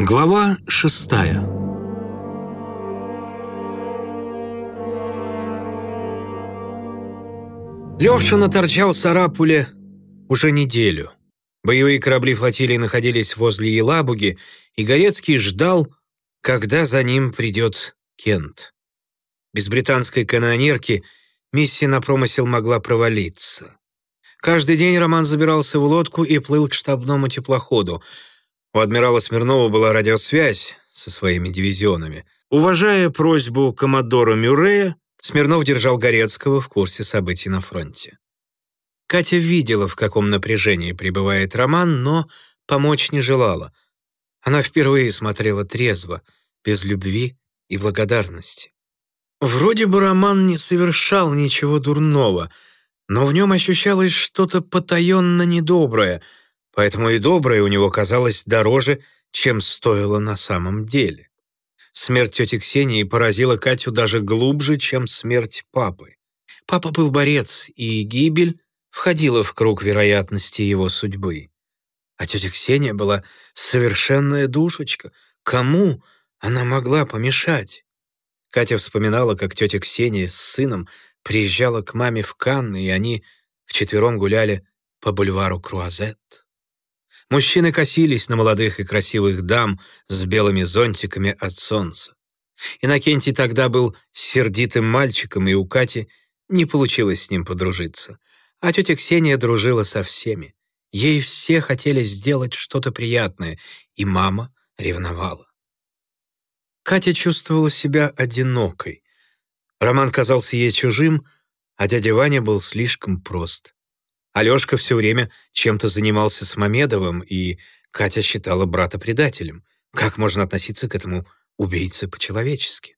Глава шестая Левшин торчал в Сарапуле уже неделю. Боевые корабли флотилии находились возле Елабуги, и Горецкий ждал, когда за ним придет Кент. Без британской канонерки миссия на промысел могла провалиться. Каждый день Роман забирался в лодку и плыл к штабному теплоходу — у адмирала Смирнова была радиосвязь со своими дивизионами. Уважая просьбу коммодора Мюррея, Смирнов держал Горецкого в курсе событий на фронте. Катя видела, в каком напряжении пребывает Роман, но помочь не желала. Она впервые смотрела трезво, без любви и благодарности. Вроде бы Роман не совершал ничего дурного, но в нем ощущалось что-то потаенно недоброе — поэтому и доброе у него казалось дороже, чем стоило на самом деле. Смерть тети Ксении поразила Катю даже глубже, чем смерть папы. Папа был борец, и гибель входила в круг вероятности его судьбы. А тетя Ксения была совершенная душечка. Кому она могла помешать? Катя вспоминала, как тетя Ксения с сыном приезжала к маме в Канны, и они вчетвером гуляли по бульвару Круазет. Мужчины косились на молодых и красивых дам с белыми зонтиками от солнца. Иннокентий тогда был сердитым мальчиком, и у Кати не получилось с ним подружиться. А тетя Ксения дружила со всеми. Ей все хотели сделать что-то приятное, и мама ревновала. Катя чувствовала себя одинокой. Роман казался ей чужим, а дядя Ваня был слишком прост. Алешка все время чем-то занимался с Мамедовым, и Катя считала брата предателем. Как можно относиться к этому убийце по-человечески?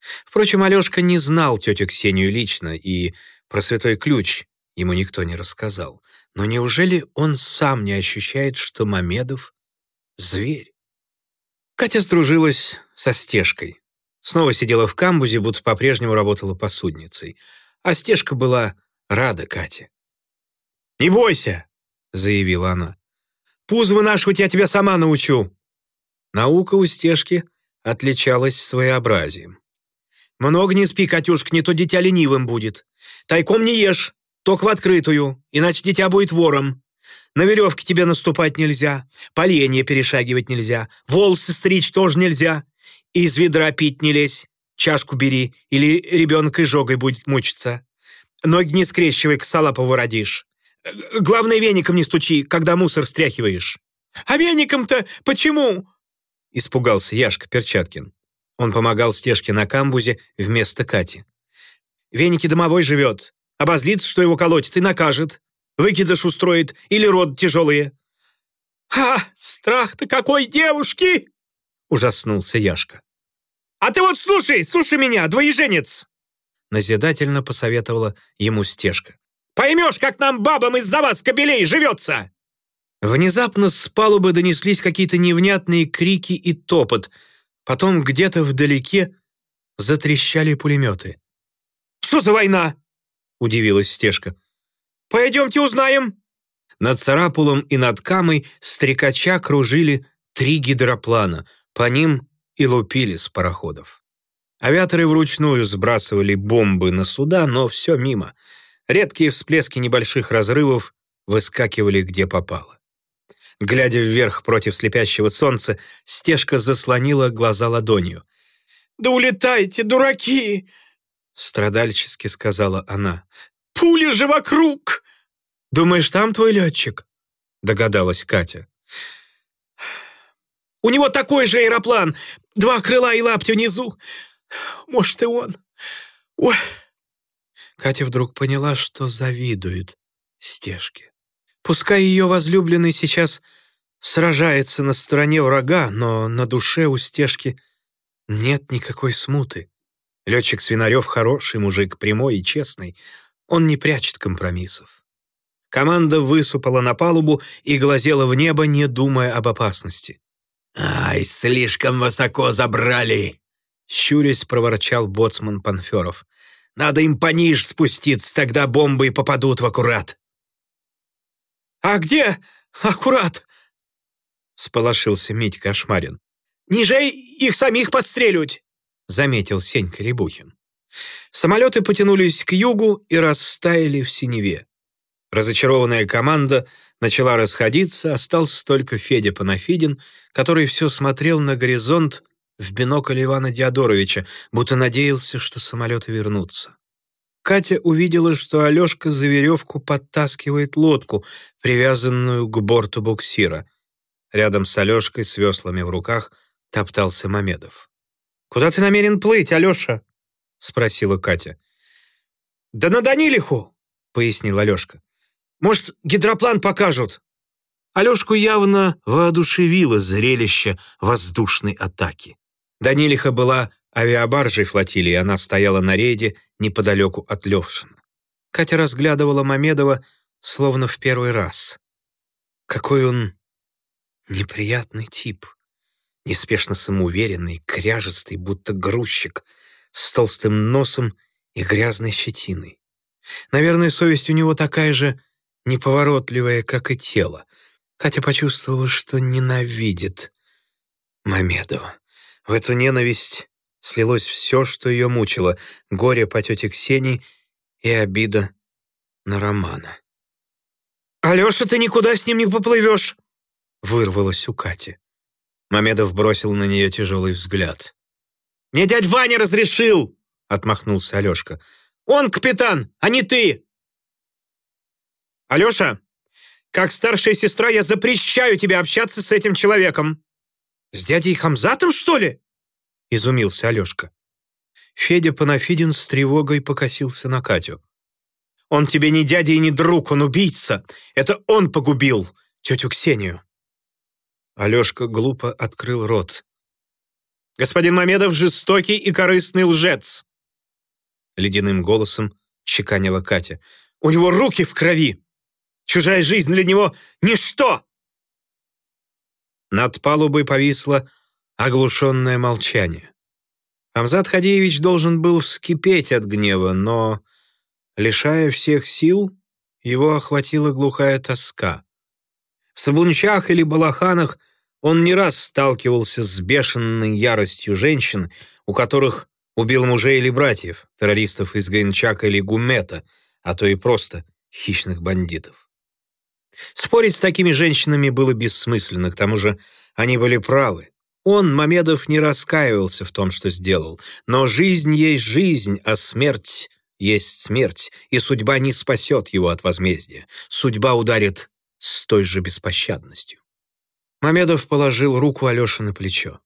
Впрочем, Алешка не знал тетю Ксению лично, и про святой ключ ему никто не рассказал. Но неужели он сам не ощущает, что Мамедов — зверь? Катя сдружилась со Стежкой. Снова сидела в камбузе, будто по-прежнему работала посудницей. А Стежка была рада Кате. «Не бойся!» — заявила она. «Пуз вынашивать я тебя сама научу!» Наука у стежки отличалась своеобразием. «Много не спи, Катюшка, не то дитя ленивым будет. Тайком не ешь, только в открытую, иначе дитя будет вором. На веревке тебе наступать нельзя, поленья перешагивать нельзя, волосы стричь тоже нельзя. Из ведра пить не лезь, чашку бери, или ребенок изжогой будет мучиться. Ноги не скрещивай, косолапого родишь. Главное, веником не стучи, когда мусор стряхиваешь». «А веником-то почему?» Испугался Яшка Перчаткин. Он помогал Стежке на камбузе вместо Кати. «Веники домовой живет. Обозлится, что его колотит, и накажет. Выкидыш устроит или род тяжелые». «Ха! Страх-то какой девушки!» Ужаснулся Яшка. «А ты вот слушай, слушай меня, двоеженец!» Назидательно посоветовала ему Стежка. Поймешь, как нам, бабам, из-за вас, кобелей, живется!» Внезапно с палубы донеслись какие-то невнятные крики и топот. Потом где-то вдалеке затрещали пулеметы. «Что за война?» — удивилась Стежка. «Пойдемте узнаем». Над Царапулом и над Камой стрекача кружили три гидроплана. По ним и лупили с пароходов. Авиаторы вручную сбрасывали бомбы на суда, но все мимо — Редкие всплески небольших разрывов выскакивали где попало. Глядя вверх против слепящего солнца, стежка заслонила глаза ладонью. «Да улетайте, дураки!» Страдальчески сказала она. «Пули же вокруг!» «Думаешь, там твой летчик?» Догадалась Катя. «У него такой же аэроплан! Два крыла и лапти внизу! Может, и он! Ой!» Катя вдруг поняла, что завидует Стежке. Пускай ее возлюбленный сейчас сражается на стороне врага, но на душе у Стежки нет никакой смуты. Летчик Свинарев хороший мужик, прямой и честный. Он не прячет компромиссов. Команда высыпала на палубу и глазела в небо, не думая об опасности. «Ай, слишком высоко забрали!» Щурясь, проворчал боцман Панферов. Надо им пониже спуститься, тогда бомбы и попадут в аккурат». «А где аккурат?» — сполошился Мить Кошмарин. Ниже их самих подстрелють!» — заметил Сенька Рябухин. Самолеты потянулись к югу и растаяли в синеве. Разочарованная команда начала расходиться, остался только Федя Панафидин, который все смотрел на горизонт в бинокль Ивана Диадоровича, будто надеялся, что самолеты вернутся. Катя увидела, что Алешка за веревку подтаскивает лодку, привязанную к борту буксира. Рядом с Алешкой с веслами в руках топтался Мамедов. «Куда ты намерен плыть, Алеша?» — спросила Катя. «Да на Данилиху!» — пояснил Алешка. «Может, гидроплан покажут?» Алешку явно воодушевило зрелище воздушной атаки. Данилиха была авиабаржей флотилии, она стояла на рейде неподалеку от Левшина. Катя разглядывала Мамедова словно в первый раз. Какой он неприятный тип. Неспешно самоуверенный, кряжестый, будто грузчик, с толстым носом и грязной щетиной. Наверное, совесть у него такая же неповоротливая, как и тело. Катя почувствовала, что ненавидит Мамедова. В эту ненависть слилось все, что ее мучило — горе по тете Ксении и обида на Романа. «Алеша, ты никуда с ним не поплывешь!» — вырвалось у Кати. Мамедов бросил на нее тяжелый взгляд. «Мне дядь Ваня разрешил!» — отмахнулся Алешка. «Он капитан, а не ты!» «Алеша, как старшая сестра я запрещаю тебе общаться с этим человеком!» «С дядей Хамзатом, что ли?» — изумился Алешка. Федя Панафидин с тревогой покосился на Катю. «Он тебе не дядя и не друг, он убийца! Это он погубил тетю Ксению!» Алешка глупо открыл рот. «Господин Мамедов жестокий и корыстный лжец!» Ледяным голосом чеканила Катя. «У него руки в крови! Чужая жизнь для него — ничто!» Над палубой повисло оглушенное молчание. Амзат Хадеевич должен был вскипеть от гнева, но, лишая всех сил, его охватила глухая тоска. В Сабунчах или Балаханах он не раз сталкивался с бешеной яростью женщин, у которых убил мужей или братьев, террористов из Гайнчака или Гумета, а то и просто хищных бандитов. Спорить с такими женщинами было бессмысленно, к тому же они были правы. Он, Мамедов, не раскаивался в том, что сделал. Но жизнь есть жизнь, а смерть есть смерть, и судьба не спасет его от возмездия. Судьба ударит с той же беспощадностью. Мамедов положил руку Алёше на плечо.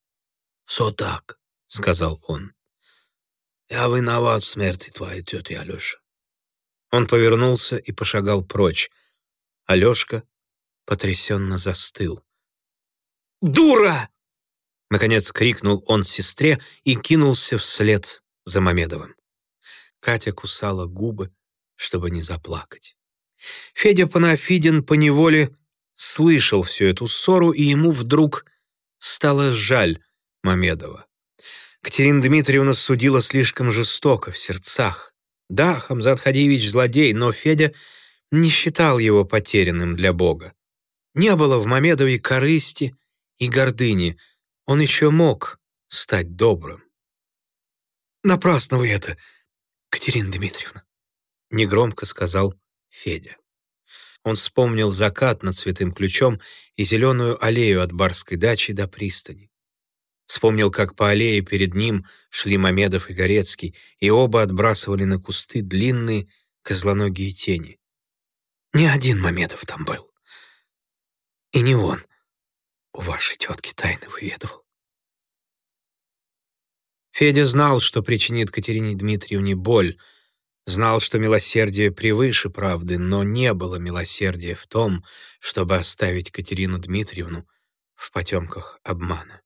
«Все так», — сказал он. «Я виноват в смерти твоей тети Алёша». Он повернулся и пошагал прочь, Алешка потрясенно застыл. «Дура!» Наконец крикнул он сестре и кинулся вслед за Мамедовым. Катя кусала губы, чтобы не заплакать. Федя Панафидин поневоле слышал всю эту ссору, и ему вдруг стало жаль Мамедова. Катерина Дмитриевна судила слишком жестоко в сердцах. Да, Хамзат Хадиевич злодей, но Федя не считал его потерянным для Бога. Не было в Мамедове корысти и гордыни, он еще мог стать добрым. «Напрасно вы это, Катерина Дмитриевна», — негромко сказал Федя. Он вспомнил закат над Святым Ключом и зеленую аллею от барской дачи до пристани. Вспомнил, как по аллее перед ним шли Мамедов и Горецкий, и оба отбрасывали на кусты длинные козлоногие тени. Не один Мамедов там был. И не он у вашей тетки тайны выведывал. Федя знал, что причинит Катерине Дмитриевне боль, знал, что милосердие превыше правды, но не было милосердия в том, чтобы оставить Катерину Дмитриевну в потемках обмана.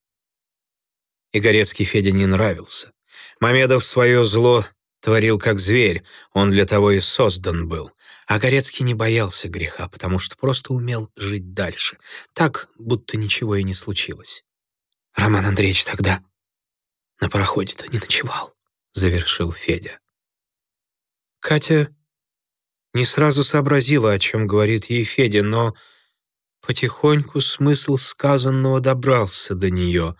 Игорецкий Федя не нравился. Мамедов свое зло творил как зверь, он для того и создан был. А Горецкий не боялся греха, потому что просто умел жить дальше, так, будто ничего и не случилось. Роман Андреевич тогда на пароходе-то не ночевал, завершил Федя. Катя не сразу сообразила, о чем говорит ей Федя, но потихоньку смысл сказанного добрался до нее.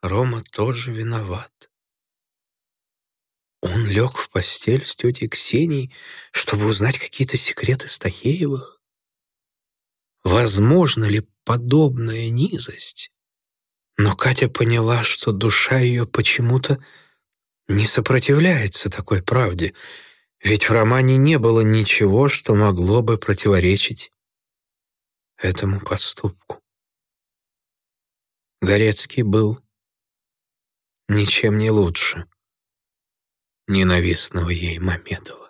Рома тоже виноват. Лег в постель с тетей Ксенией, чтобы узнать какие-то секреты Стахеевых. Возможно ли подобная низость? Но Катя поняла, что душа ее почему-то не сопротивляется такой правде, ведь в романе не было ничего, что могло бы противоречить этому поступку. Горецкий был ничем не лучше ненавистного ей Мамедова.